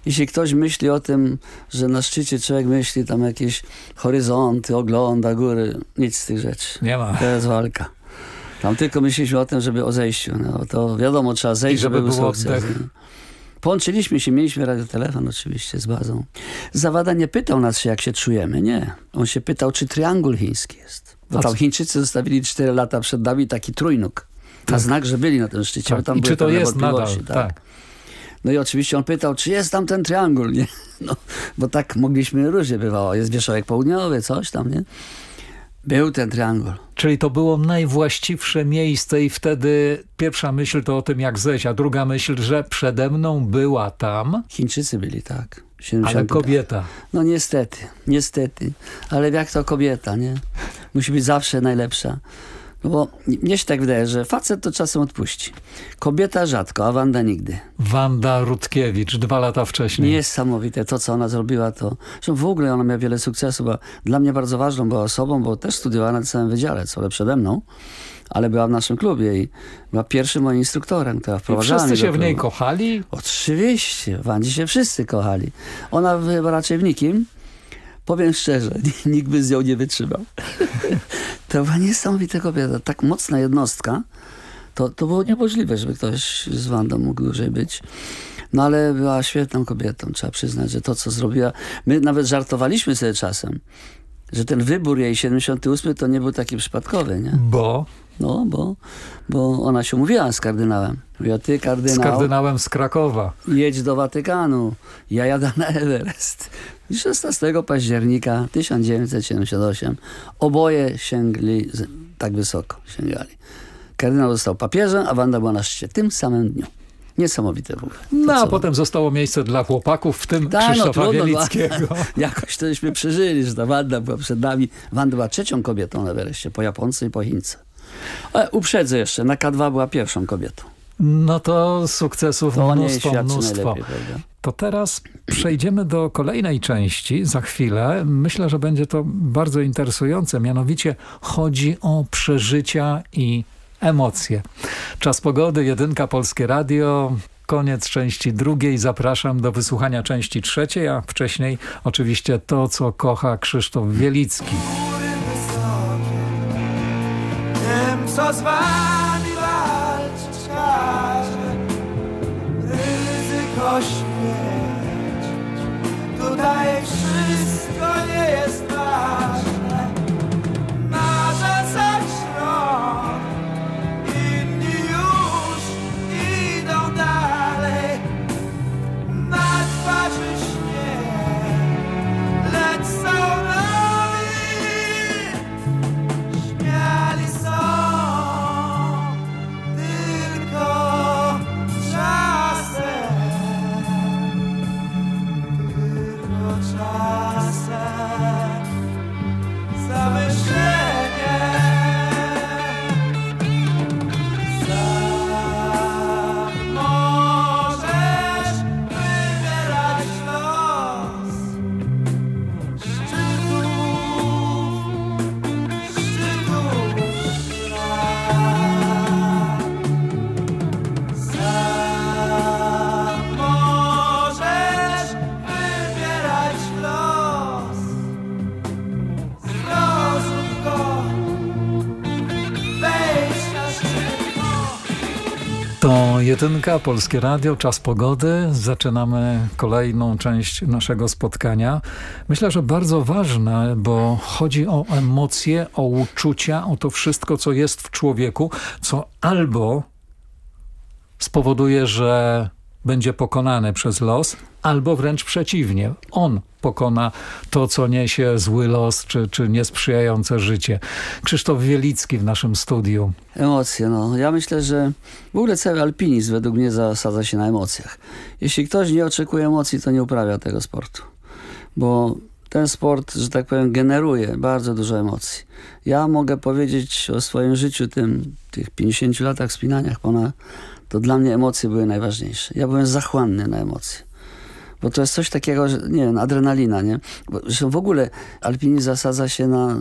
jeśli ktoś myśli o tym, że na szczycie człowiek myśli tam jakieś horyzonty, ogląda góry, nic z tych rzeczy. Nie ma. To jest walka. Tam tylko myśleliśmy o tym, żeby o zejściu. No, to wiadomo, trzeba zejść, I żeby był było sukces. Połączyliśmy się, mieliśmy radiotelefon oczywiście z bazą. Zawada nie pytał nas, jak się czujemy, nie. On się pytał, czy triangul chiński jest. Bo tam Chińczycy zostawili 4 lata przed nami taki trójnóg. Na Tak. znak, że byli na tym szczycie. Tak. I czy to jest nadal? wątpliwości, Tak. No i oczywiście on pytał, czy jest tam ten triangul, nie? *laughs* No, bo tak mogliśmy różnie bywało. Jest wierzchołek południowy, coś tam, nie? Był ten triangul. Czyli to było najwłaściwsze miejsce i wtedy pierwsza myśl to o tym jak zejść, a druga myśl, że przede mną była tam. Chińczycy byli, tak. Ale 70. kobieta. No niestety, niestety. Ale jak to kobieta, nie? Musi być zawsze najlepsza. No bo mnie się tak wydaje, że facet to czasem odpuści. Kobieta rzadko, a Wanda nigdy. Wanda Rutkiewicz, dwa lata wcześniej. Niesamowite to, co ona zrobiła, to... Zresztą w ogóle ona miała wiele sukcesów, bo dla mnie bardzo ważną była osobą, bo też studiowała na tym samym wydziale, co ale przede mną, ale była w naszym klubie i była pierwszym moim instruktorem, która I wprowadzała wszyscy mnie się w niej kochali? Oczywiście, Wandzi się wszyscy kochali. Ona chyba raczej w nikim. Powiem szczerze, *laughs* nikt by z nią nie wytrzymał. *laughs* to była niesamowita kobieta, tak mocna jednostka. To, to było niemożliwe, żeby ktoś z Wandą mógł dłużej być. No ale była świetną kobietą, trzeba przyznać, że to, co zrobiła... My nawet żartowaliśmy sobie czasem, że ten wybór jej 78 to nie był taki przypadkowy, nie? Bo? No, bo, bo ona się umówiła z kardynałem. Mówiła, ty Z kardynał kardynałem z Krakowa. jedź do Watykanu, ja jadę na Everest. I 16 października 1978 oboje sięgli z- tak wysoko, sięgali. Kardynał został papieżem, a Wanda była na szczycie tym samym dniu. Niesamowite w ogóle. No a potem zostało miejsce dla chłopaków, w tym Tak, no, Krzysztofa trudno, Wielickiego. no, *laughs* jakoś tośmy przeżyli, że ta Wanda była przed nami. Wanda była trzecią kobietą na Everestie, po Japonce i po Chince. Ale uprzedzę jeszcze, na K2 była pierwszą kobietą. No to sukcesów To mnóstwo, mnóstwo. To teraz przejdziemy do kolejnej części za chwilę. Myślę, że będzie to bardzo interesujące. Mianowicie chodzi o przeżycia i emocje. Czas pogody, jedynka Polskie Radio. Koniec części drugiej. Zapraszam do wysłuchania części trzeciej, a wcześniej oczywiście to, co kocha Krzysztof Wielicki. Co z wami walczyć każe Ryzyko śmierć. Tutaj wszystko nie jest jedynka, Polskie Radio, czas pogody. Zaczynamy kolejną część naszego spotkania. Myślę, że bardzo ważne, bo chodzi o emocje, o uczucia, o to wszystko, co jest w człowieku, co albo spowoduje, że będzie pokonany przez los, albo wręcz przeciwnie. On pokona to, co niesie zły los, czy, czy niesprzyjające życie. Krzysztof Wielicki w naszym studiu. Emocje, no. Ja myślę, że w ogóle cały alpinizm według mnie zasadza się na emocjach. Jeśli ktoś nie oczekuje emocji, to nie uprawia tego sportu. Bo ten sport, że tak powiem, generuje bardzo dużo emocji. Ja mogę powiedzieć o swoim życiu, tym, tych 50 latach wspinaniach ponad, to dla mnie emocje były najważniejsze. Ja byłem zachłanny na emocje. Bo to jest coś takiego, że nie wiem, adrenalina, nie? Bo, że w ogóle alpinizm zasadza się na,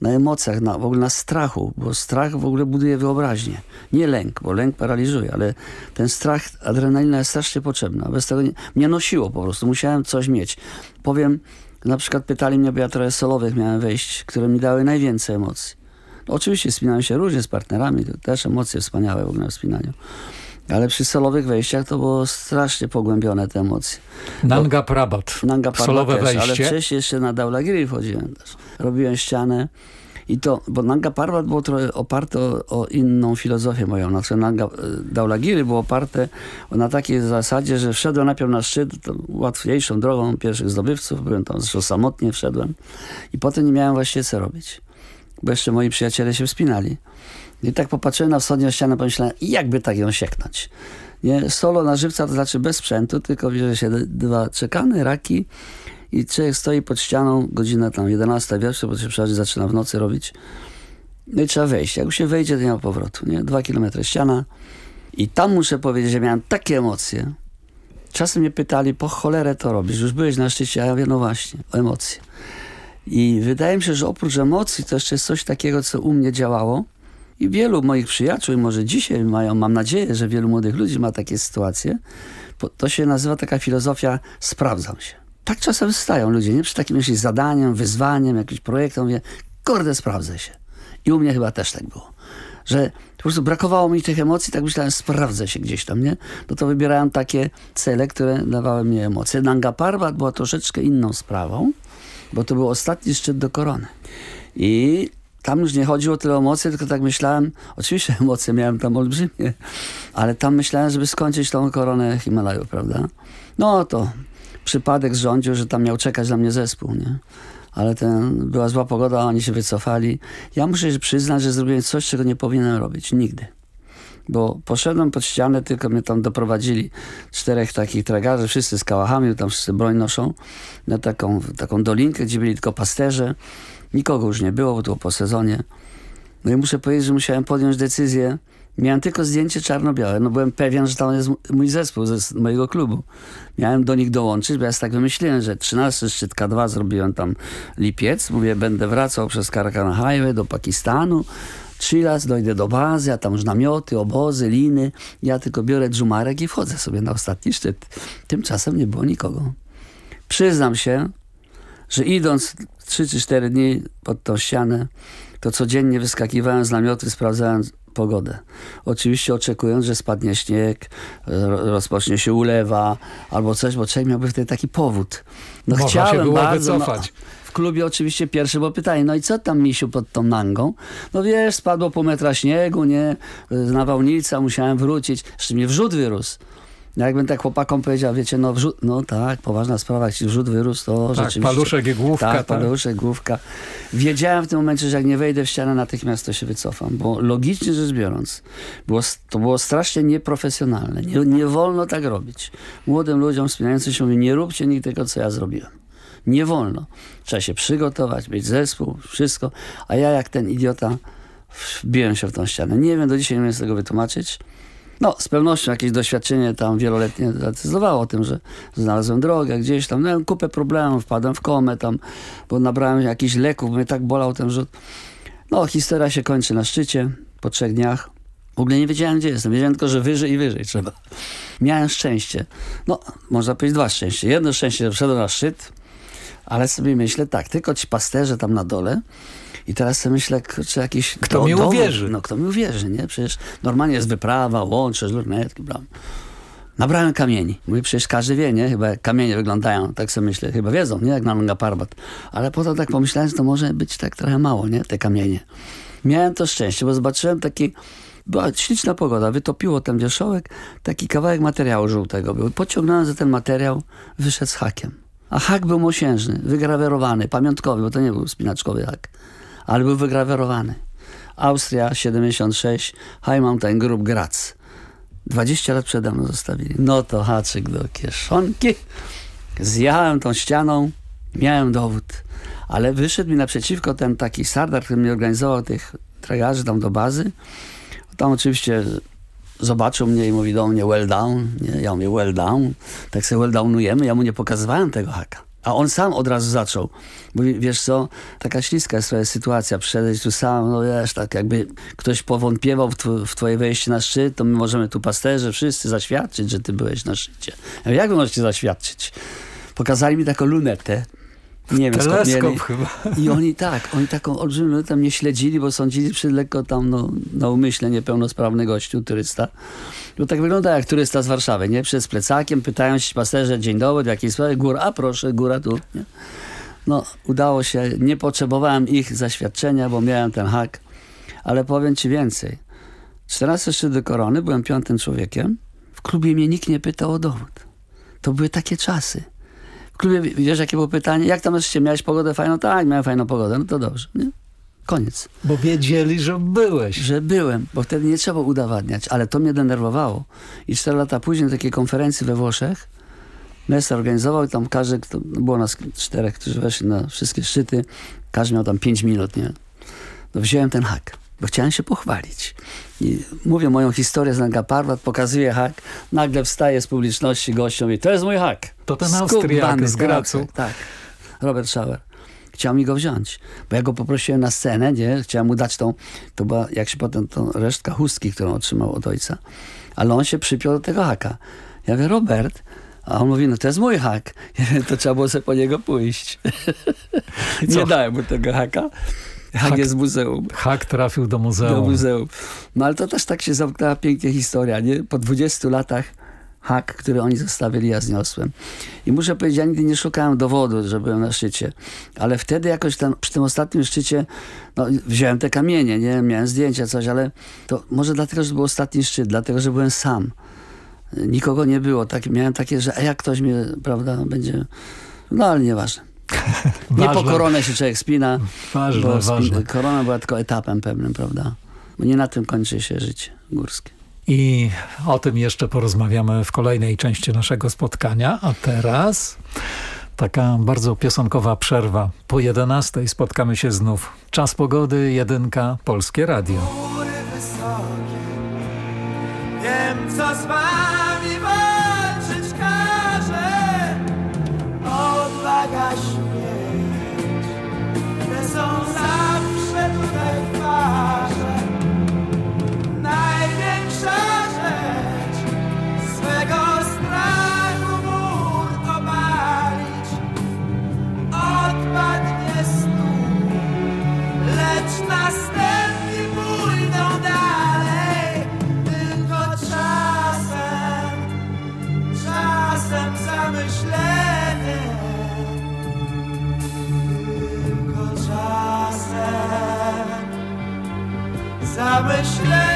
na emocjach, na, w ogóle na strachu, bo strach w ogóle buduje wyobraźnię. Nie lęk, bo lęk paraliżuje, ale ten strach, adrenalina jest strasznie potrzebna. Bez tego nie, mnie nosiło po prostu, musiałem coś mieć. Powiem, na przykład pytali mnie, bo ja trochę solowych miałem wejść, które mi dały najwięcej emocji. No, oczywiście spinałem się różnie z partnerami, to też emocje wspaniałe w ogóle w spinaniu. Ale przy solowych wejściach to było strasznie pogłębione te emocje. Nanga Prabat. Nanga Solowe też, wejście. ale wcześniej jeszcze na Daulagiri wchodziłem też. Robiłem ścianę i to, bo Nanga Parbat było trochę oparte o, o inną filozofię moją. Znaczy Nanga e, Daulagiri było oparte na takiej zasadzie, że wszedłem najpierw na szczyt, łatwiejszą drogą pierwszych zdobywców, byłem tam zresztą samotnie wszedłem i potem nie miałem właściwie co robić, bo jeszcze moi przyjaciele się wspinali. I tak popatrzyłem na wschodnią ścianę, pomyślałem, jakby tak ją sieknąć. Nie? Solo na żywca to znaczy bez sprzętu, tylko bierze się dwa czekany, raki i człowiek stoi pod ścianą, godzina tam 11 wieczór, bo się przechodzi zaczyna w nocy robić. No i trzeba wejść. Jak się wejdzie, to nie ma powrotu. Nie? Dwa kilometry ściana. I tam muszę powiedzieć, że miałem takie emocje. Czasem mnie pytali, po cholerę to robisz? Już byłeś na szczycie, a ja mówię, no właśnie, emocje. I wydaje mi się, że oprócz emocji to jeszcze jest coś takiego, co u mnie działało. I wielu moich przyjaciół, może dzisiaj mają, mam nadzieję, że wielu młodych ludzi ma takie sytuacje. To się nazywa taka filozofia sprawdzam się. Tak czasem stają ludzie, nie? Przy takim jakimś zadaniem, wyzwaniem, jakimś projektem, mówię, kurde, sprawdzę się. I u mnie chyba też tak było. Że po prostu brakowało mi tych emocji, tak myślałem, sprawdzę się gdzieś tam, nie? No to wybierałem takie cele, które dawały mi emocje. Nanga Parbat była troszeczkę inną sprawą, bo to był ostatni szczyt do korony. I tam już nie chodziło tyle o emocje, tylko tak myślałem, oczywiście *laughs* emocje miałem tam olbrzymie, ale tam myślałem, żeby skończyć tą koronę Himalaju, prawda? No to przypadek zrządził, że tam miał czekać na mnie zespół, nie? Ale ten, była zła pogoda, oni się wycofali. Ja muszę przyznać, że zrobiłem coś, czego nie powinienem robić. Nigdy. Bo poszedłem pod ścianę, tylko mnie tam doprowadzili czterech takich tragarzy, wszyscy z kałachami, tam wszyscy broń noszą, na taką, taką dolinkę, gdzie byli tylko pasterze. Nikogo już nie było, bo to było po sezonie. No i muszę powiedzieć, że musiałem podjąć decyzję. Miałem tylko zdjęcie czarno-białe. No byłem pewien, że tam jest mój zespół ze z mojego klubu. Miałem do nich dołączyć, bo ja tak wymyśliłem, że 13 szczyt K2 zrobiłem tam lipiec. Mówię, będę wracał przez Karakana Highway do Pakistanu. Chilas, dojdę do bazy, a tam już namioty, obozy, liny. Ja tylko biorę dżumarek i wchodzę sobie na ostatni szczyt. Tymczasem nie było nikogo. Przyznam się, że idąc 3 czy 4 dni pod tą ścianę, to codziennie wyskakiwałem z namiotu, sprawdzając pogodę. Oczywiście oczekując, że spadnie śnieg, ro- rozpocznie się ulewa albo coś, bo człowiek miałby wtedy taki powód. No Można się chciałem było bardzo, wycofać. No, klubie oczywiście pierwsze było pytanie, no i co tam misiu pod tą nangą? No wiesz, spadło pół metra śniegu, nie? Nawałnica, musiałem wrócić. Jeszcze mnie wrzód wyrósł. Jakbym tak chłopakom powiedział, wiecie, no wrzód, no tak, poważna sprawa, jak ci wrzód wyrósł, to Tak, rzeczywiście... paluszek i główka, Tak, tak. paluszek, główka. Wiedziałem w tym momencie, że jak nie wejdę w ścianę, natychmiast to się wycofam, bo logicznie rzecz biorąc, było, to było strasznie nieprofesjonalne. Nie, nie wolno tak robić. Młodym ludziom wspinającym się mówię, nie róbcie nigdy tego, co ja zrobiłem. Nie wolno. Trzeba się przygotować, mieć zespół, wszystko. A ja jak ten idiota wbiłem się w tą ścianę. Nie wiem, do dzisiaj nie umiem z tego wytłumaczyć. No, z pewnością jakieś doświadczenie tam wieloletnie zadecydowało o tym, że znalazłem drogę gdzieś tam. Miałem kupę problemów, wpadłem w komę tam, bo nabrałem jakichś leków, bo mnie tak bolał ten rzut. No, historia się kończy na szczycie po trzech dniach. W ogóle nie wiedziałem, gdzie jestem. Wiedziałem tylko, że wyżej i wyżej trzeba. Miałem szczęście. No, można powiedzieć dwa szczęście. Jedno szczęście, że wszedłem na szczyt, ale sobie myślę tak, tylko ci pasterze tam na dole i teraz sobie myślę, czy jakiś... Kto mi dowód- uwierzy? No, kto mi uwierzy, nie? Przecież normalnie jest wyprawa, łącze, lornetki, blam. Nabrałem kamieni. Mówię, przecież każdy wie, nie? Chyba jak kamienie wyglądają, tak sobie myślę. Chyba wiedzą, nie? Jak na Nanga Parbat. Ale potem tak pomyślałem, że to może być tak trochę mało, nie? Te kamienie. Miałem to szczęście, bo zobaczyłem taki... Była śliczna pogoda, wytopiło ten wierzchołek, taki kawałek materiału żółtego był. Pociągnąłem za ten materiał, wyszedł z hakiem. A hak był mosiężny, wygrawerowany, pamiątkowy, bo to nie był spinaczkowy hak, ale był wygrawerowany. Austria 76, High Mountain Group Graz. 20 lat przede mną zostawili. No to haczyk do kieszonki. Zjechałem tą ścianą, miałem dowód. Ale wyszedł mi naprzeciwko ten taki sardar, który mi organizował tych tragarzy tam do bazy. Tam oczywiście zobaczył mnie i mówi do mnie well down. Nie? Ja mówię well down. Tak sobie well downujemy. Ja mu nie pokazywałem tego haka. A on sam od razu zaczął. Mówi, wiesz co, taka śliska jest trochę sytuacja. Przyszedłeś tu sam, no wiesz, tak jakby ktoś powątpiewał w, tw w twoje wejście na szczyt, to my możemy tu pasterze wszyscy zaświadczyć, że ty byłeś na szczycie. Ja mówię, jak wy możecie zaświadczyć? Pokazali mi taką lunetę, Nie wiem, skąd Teleskop chyba. I oni tak, oni taką olbrzymią lunetę mnie śledzili, bo sądzili przy lekko tam no, na umyśle niepełnosprawny gościu, turysta. Bo tak wygląda jak turysta z Warszawy, nie? Przed plecakiem pytają się pasterze, dzień dobry, w jakiej sprawie? Góra, a proszę, góra tu. Nie? No, udało się, nie potrzebowałem ich zaświadczenia, bo miałem ten hak, ale powiem ci więcej. 14 szczyt do korony, byłem piątym człowiekiem. W klubie mnie nikt nie pytał o dowód. To były takie czasy. Klubie, wiesz jakie było pytanie? Jak tam jeszcze miałeś pogodę fajną? Tak, miałem fajną pogodę. No to dobrze, nie? Koniec. Bo wiedzieli, że byłeś. Że byłem, bo wtedy nie trzeba udowadniać, ale to mnie denerwowało. I cztery lata później takiej konferencji we Włoszech Nesta organizował tam każdy, kto, było nas czterech, którzy weszli na wszystkie szczyty, każdy miał tam pięć minut, nie? No wziąłem ten hak, bo chciałem się pochwalić. I mówię moją historię z Nanga Parbat, pokazuję hak, nagle wstaje z publiczności gościom i to jest mój hak. To ten Austriak z Gracu. Tak, Robert Schauer. Chciał mi go wziąć, bo ja go poprosiłem na scenę, nie? Chciałem mu dać tą, to była, jak się potem, tą resztka chustki, którą otrzymał od ojca. Ale on się przypiął do tego haka. Ja mówię, Robert, a on mówi, no to jest mój hak. *laughs* To trzeba było sobie po niego pójść. Nie dałem mu tego haka. Hak, jest muzeum. Hak trafił do muzeum. Do muzeum. No ale to też tak się zamknęła pięknie historia, nie? Po 20 latach hak, który oni zostawili, ja zniosłem. I muszę powiedzieć, ja nigdy nie szukałem dowodu, że byłem na szczycie. Ale wtedy jakoś tam, przy tym ostatnim szczycie, no, wziąłem te kamienie, nie? Miałem zdjęcia, coś, ale to może dlatego, że był ostatni szczyt, dlatego, że byłem sam. Nikogo nie było. Tak, miałem takie, że jak ktoś mnie, prawda, będzie... No ale nieważne. *laughs* Nie po koronę się człowiek spina, Ważne, bo ważne. korona była tylko etapem pewnym, prawda? Bo nie na tym kończy się życie górskie. I o tym jeszcze porozmawiamy w kolejnej części naszego spotkania. A teraz taka bardzo piosenkowa przerwa. Po 11 spotkamy się znów. Czas pogody, jedynka, Polskie Radio. góry wysokie. Wiem, co z tutaj zamyślenie.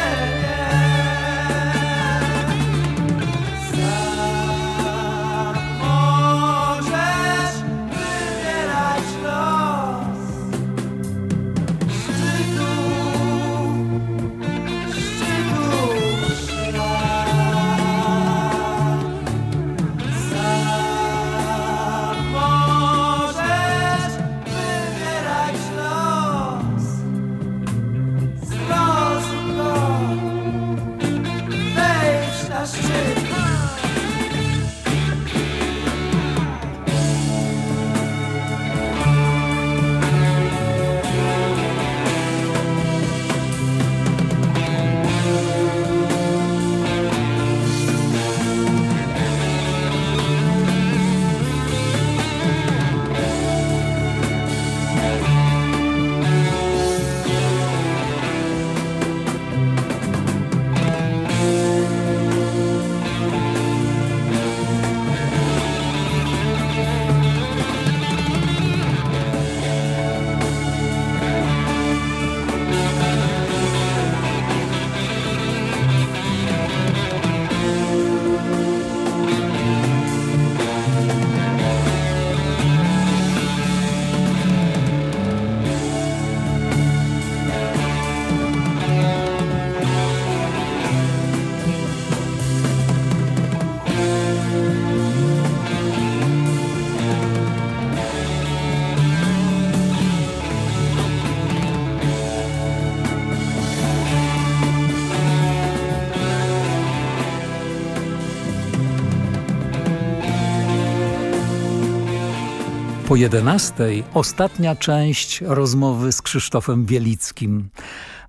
Po 11 ostatnia część rozmowy z Krzysztofem Bielickim.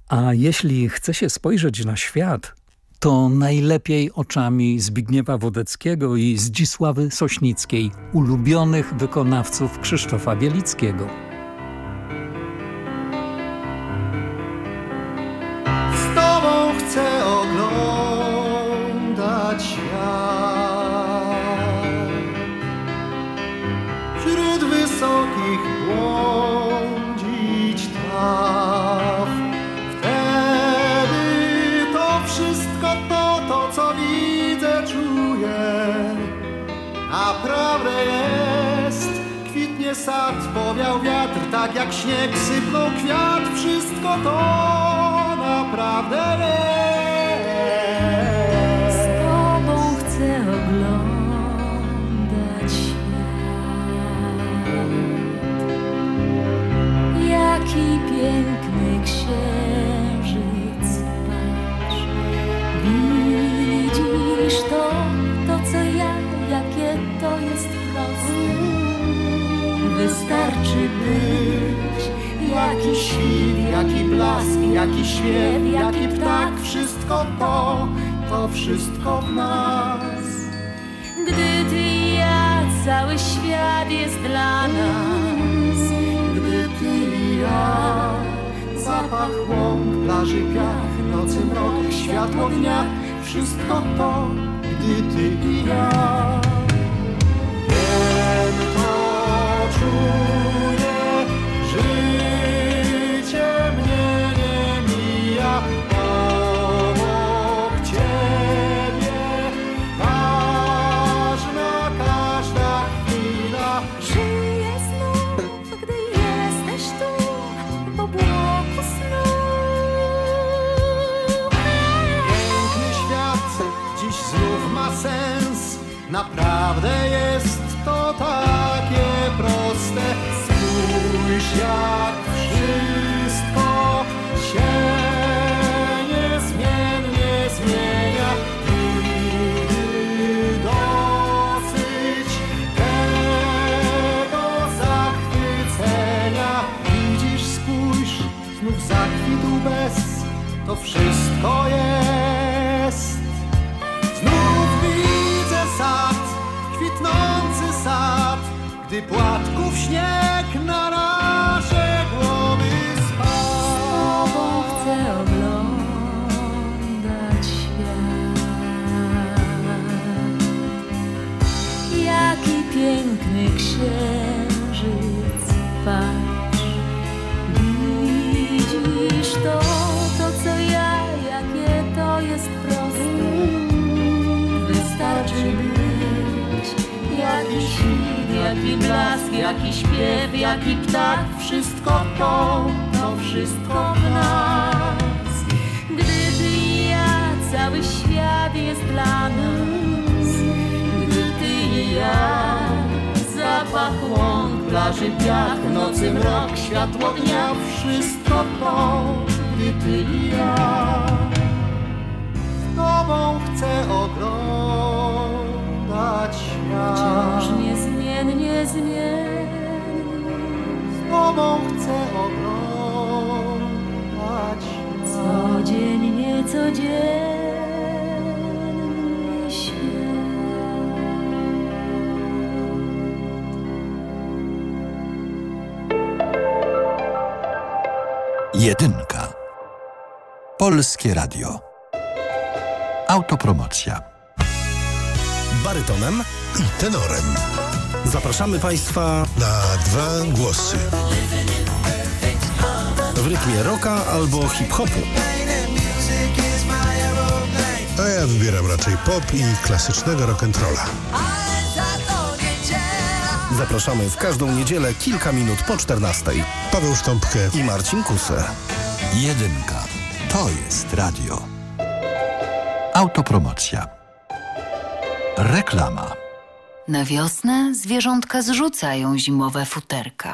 A jeśli chce się spojrzeć na świat, to najlepiej oczami Zbigniewa Wodeckiego i Zdzisławy Sośnickiej, ulubionych wykonawców Krzysztofa Bielickiego. sad powiał wiatr, tak jak śnieg sypnął kwiat, wszystko to naprawdę jest. wszystko to, gdy ty i ja. Promocja Barytonem i tenorem. Zapraszamy Państwa na dwa głosy. W rytmie rocka albo hip-hopu. A ja wybieram raczej pop i klasycznego rock'n'rolla. Zapraszamy w każdą niedzielę kilka minut po 14. Paweł Sztąpkę i Marcin Kusę. Jedynka. To jest radio. Autopromocja. Reklama. Na wiosnę zwierzątka zrzucają zimowe futerka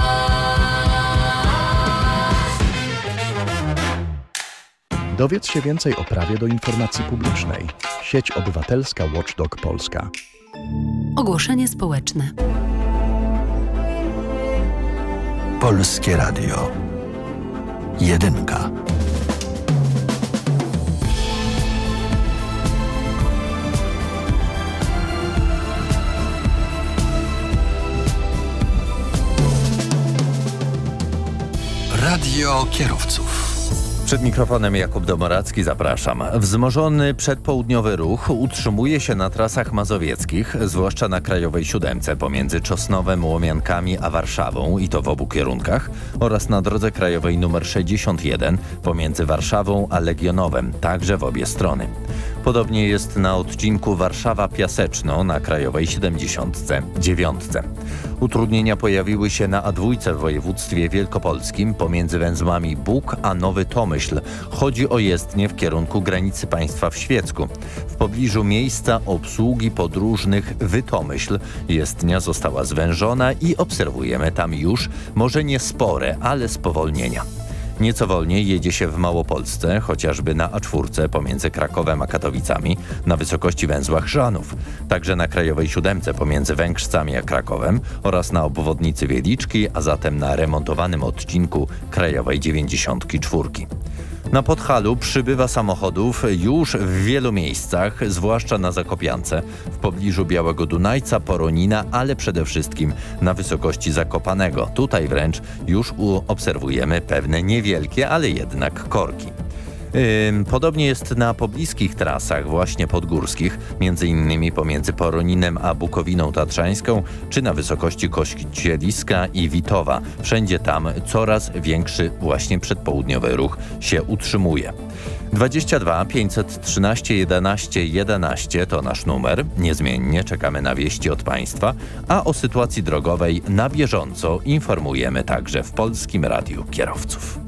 Dowiedz się więcej o prawie do informacji publicznej. Sieć Obywatelska Watchdog Polska. Ogłoszenie społeczne. Polskie Radio. Jedynka. Radio kierowców. Przed mikrofonem Jakub Domoracki zapraszam. Wzmożony przedpołudniowy ruch utrzymuje się na trasach mazowieckich, zwłaszcza na Krajowej Siódemce pomiędzy Czosnowem, Łomiankami a Warszawą i to w obu kierunkach oraz na drodze krajowej nr 61 pomiędzy Warszawą a Legionowem, także w obie strony. Podobnie jest na odcinku Warszawa-Piaseczno na Krajowej 79. Utrudnienia pojawiły się na A2 w województwie wielkopolskim pomiędzy węzłami Bóg a Nowy Tomyśl. Chodzi o jezdnię w kierunku granicy państwa w Świecku. W pobliżu miejsca obsługi podróżnych Wytomyśl jezdnia została zwężona i obserwujemy tam już, może nie spore, ale spowolnienia. Nieco wolniej jedzie się w Małopolsce, chociażby na A4 pomiędzy Krakowem a Katowicami, na wysokości węzła Chrzanów, także na Krajowej Siódemce pomiędzy Węgrzcami a Krakowem oraz na obwodnicy Wieliczki, a zatem na remontowanym odcinku Krajowej 94. Na Podhalu przybywa samochodów już w wielu miejscach, zwłaszcza na Zakopiance, w pobliżu Białego Dunajca, Poronina, ale przede wszystkim na wysokości Zakopanego. Tutaj wręcz już obserwujemy pewne niewielkie, ale jednak korki. Podobnie jest na pobliskich trasach, właśnie podgórskich, między innymi pomiędzy Poroninem a Bukowiną Tatrzańską, czy na wysokości Kościeliska i Witowa. Wszędzie tam coraz większy właśnie przedpołudniowy ruch się utrzymuje. 22 513 11 11 to nasz numer. Niezmiennie czekamy na wieści od Państwa, a o sytuacji drogowej na bieżąco informujemy także w Polskim Radiu Kierowców.